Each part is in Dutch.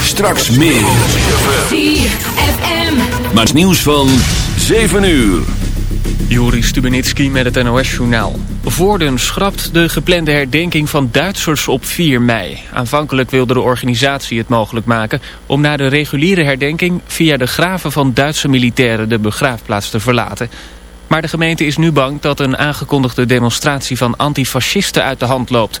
Straks meer. 4 FM. Maar nieuws van 7 uur. Juri Stubenitski met het NOS-journaal. Voorden schrapt de geplande herdenking van Duitsers op 4 mei. Aanvankelijk wilde de organisatie het mogelijk maken... om na de reguliere herdenking via de graven van Duitse militairen... de begraafplaats te verlaten. Maar de gemeente is nu bang dat een aangekondigde demonstratie... van antifascisten uit de hand loopt...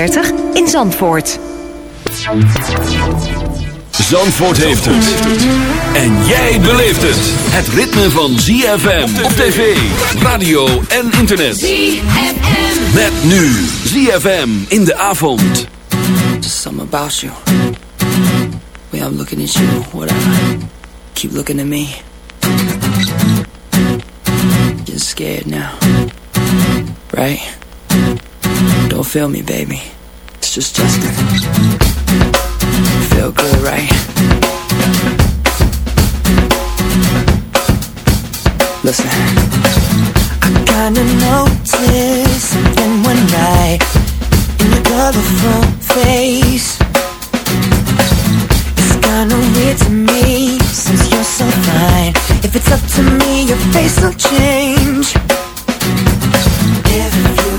in Zandvoort. Zandvoort heeft het. En jij beleeft het. Het ritme van ZFM op tv, radio en internet. ZFM. Met nu ZFM in de avond. Just about you. Way I'm looking at you, whatever. Keep looking at me. You're scared now. Right? Don't feel me, baby. It's just Justin. Feel good, right? Listen. I kinda noticed something one night in your colorful face. It's kinda weird to me since you're so fine. If it's up to me, your face will change. If you.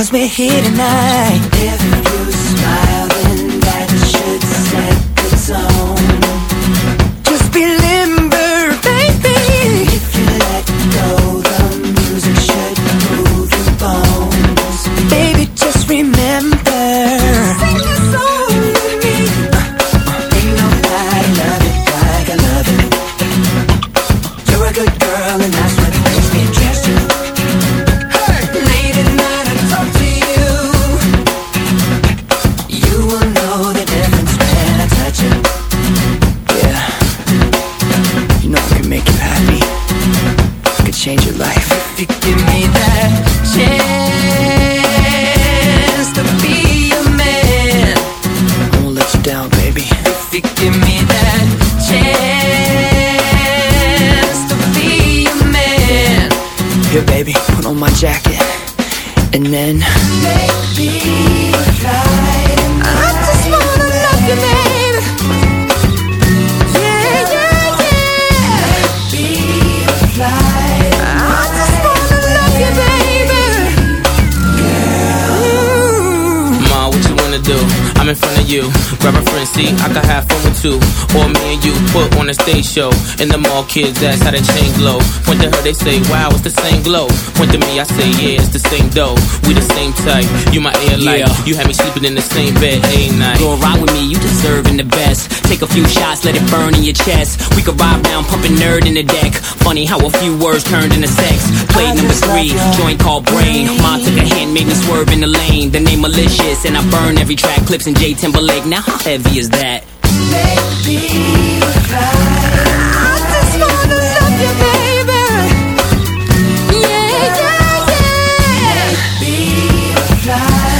Cause we're here tonight. And them all kids ask how the chain glow. When to her, they say, wow, it's the same glow. Point to me, I say, yeah, it's the same dough. We the same type. You my air light. Yeah. You had me sleeping in the same bed a night. Go ride with me, you deserving the best. Take a few shots, let it burn in your chest. We could ride now, pumping nerd in the deck. Funny how a few words turned into sex. Play number three, joint called brain. Mom took a hand, made me swerve in the lane. The name malicious, and I burn every track. Clips and J Timberlake. Now how heavy is that? Maybe.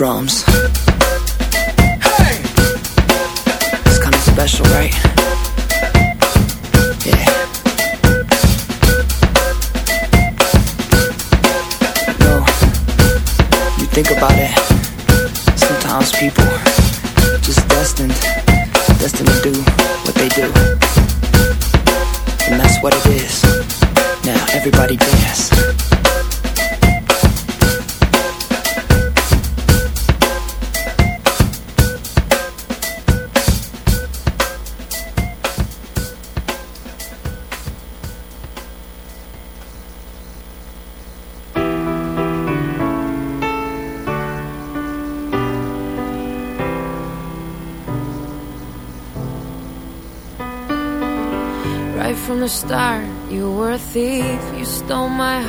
drums. Hey! It's kind of special, right? Yeah. No, you think about it. Sometimes people just destined, destined to do what they do. And that's what it is. Now everybody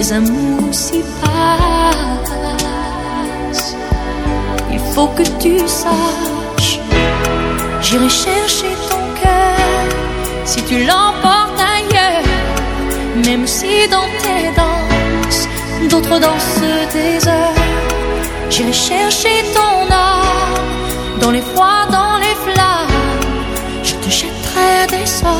les amours s'y passent. Il faut que tu saches, j'irai chercher ton cœur si tu l'emportes ailleurs, même si dans tes danses, d'autres dansent tes heures. J'irai chercher ton âme dans les froids, dans les flammes, je te jetterai des sorts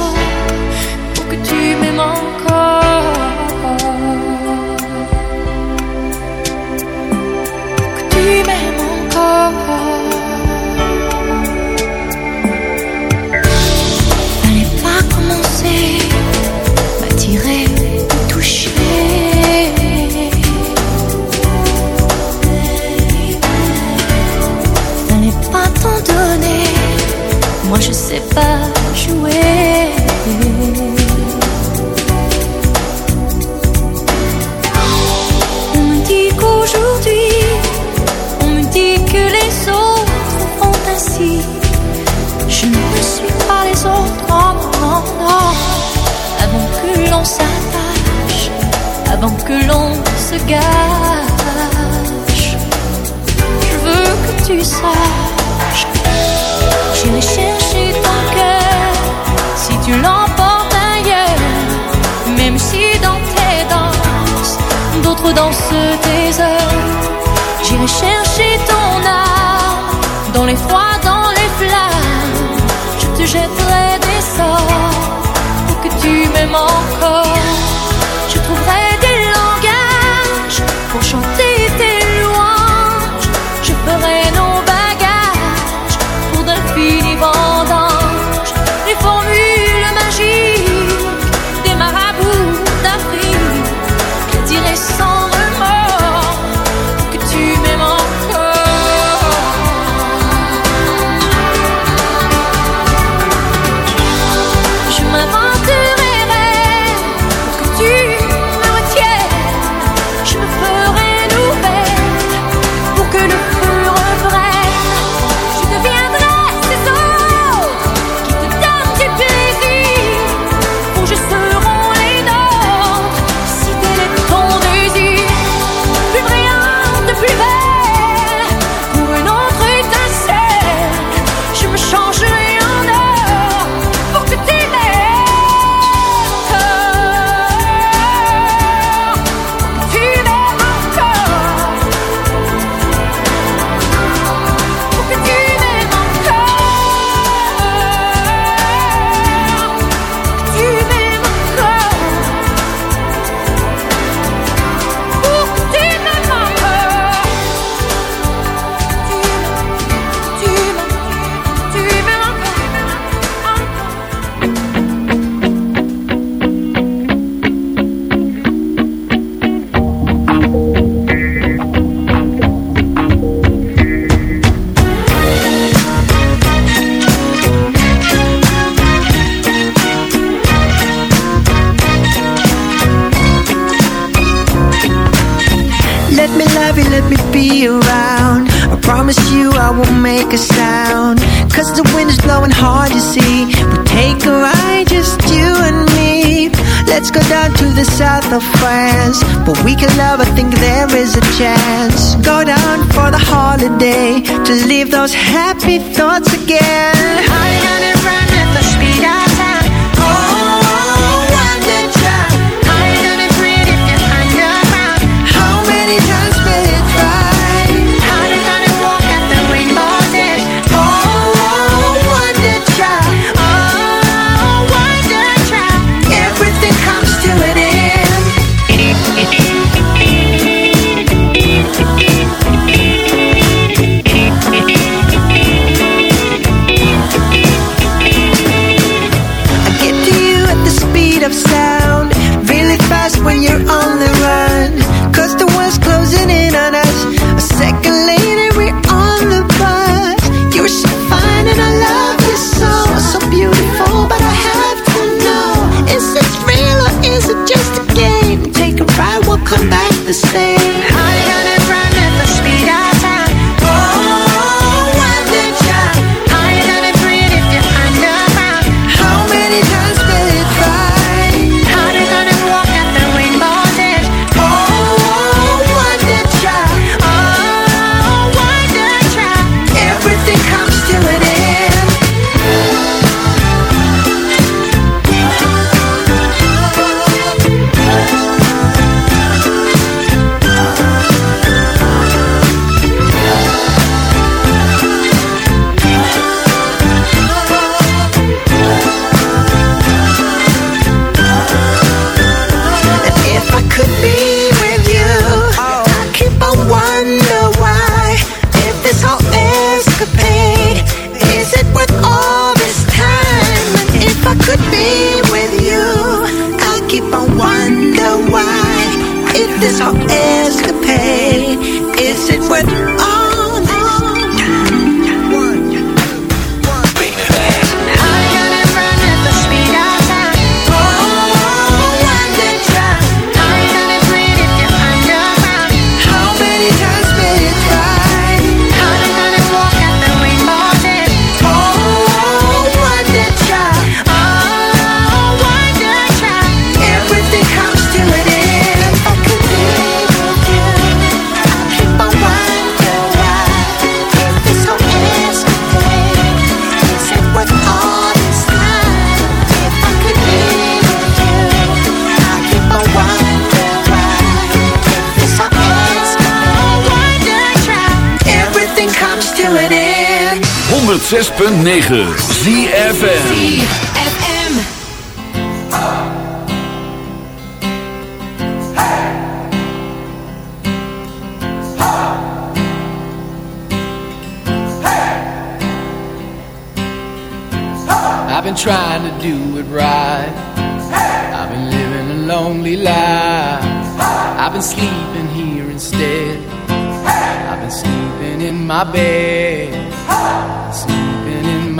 else 106.9 ZFN trying to do it right. Hey! I've been living a lonely life. Hey! I've been sleeping here instead. Hey! I've been sleeping in my bed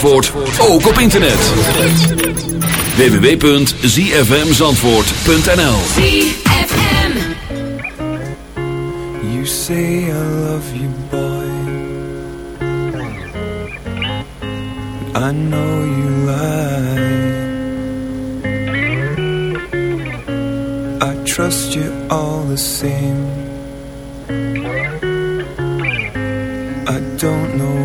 Zandvoort ook op internet. www.zfmzandvoort.nl ZFM You say I love you boy I know you lie I trust you all the same I don't know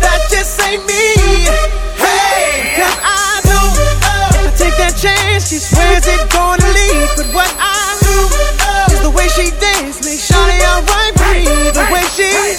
that just ain't me. Hey, cause I do. Uh, I take that chance, she swears it gonna leave. But what I do is the way she dance makes Shawty alright breathe. The way she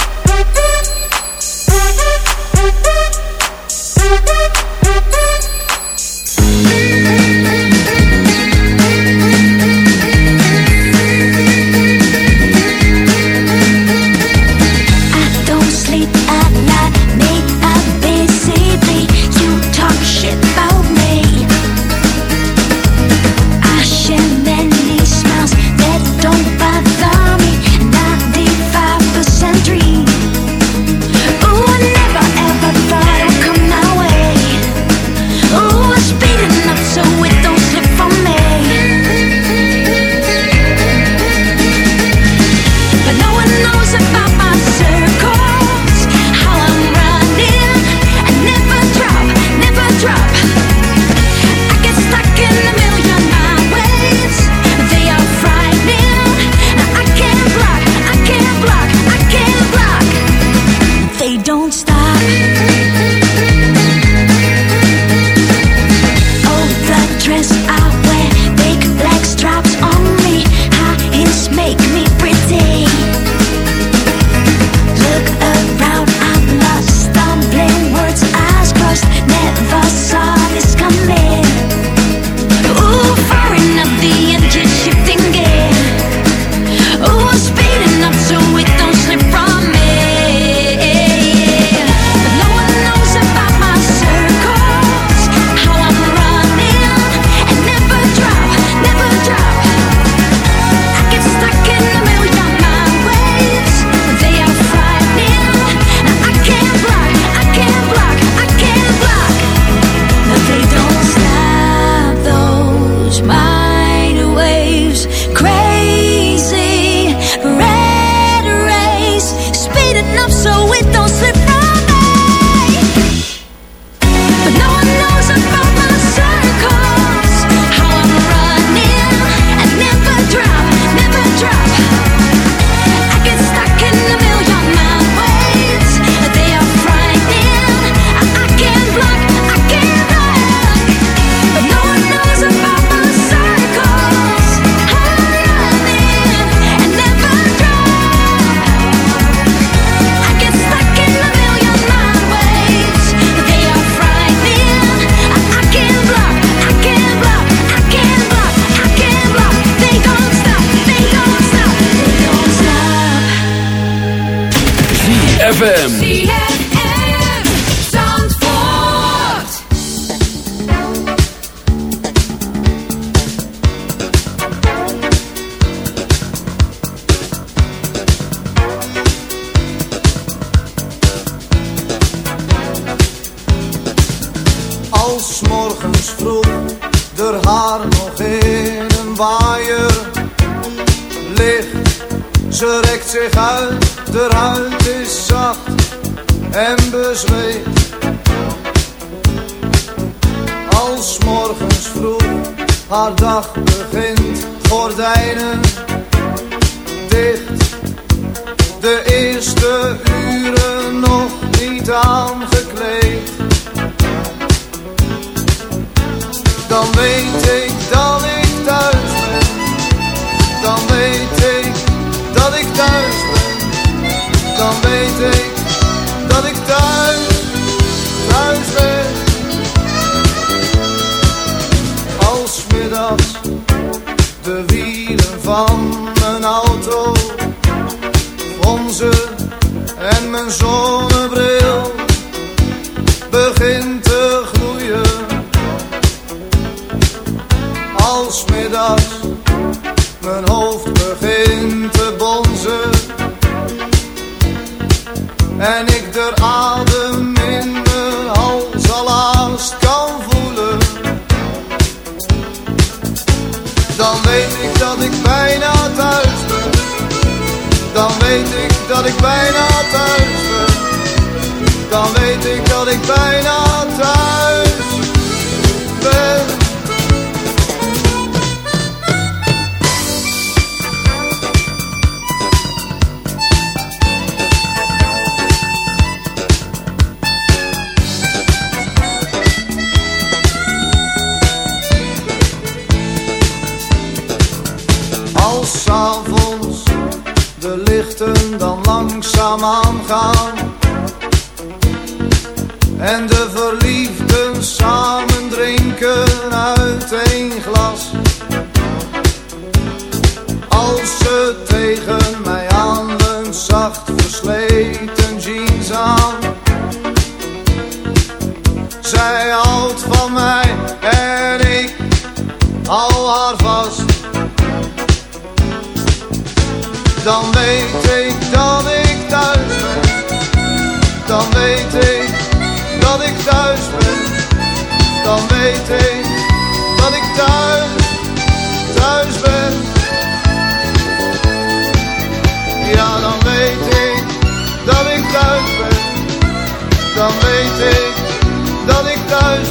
Thank you. kreeg uit, de huid is zacht en bezweet. Als morgens vroeg haar dag begint, gordijnen dicht. De eerste uren nog niet aangekleed. Dan weet ik dan weet ik dat ik thuis dan weet ik dat ik thuis, thuis ben. Ja, dan weet ik dat ik thuis ben. Dan weet ik dat ik thuis ben.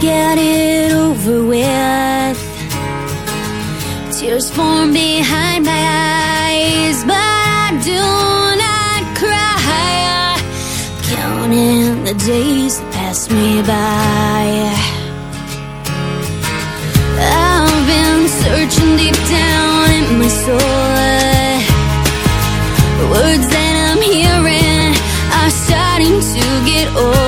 get it over with. Tears form behind my eyes, but I do not cry. Counting the days that pass me by. I've been searching deep down in my soul. The words that I'm hearing are starting to get old.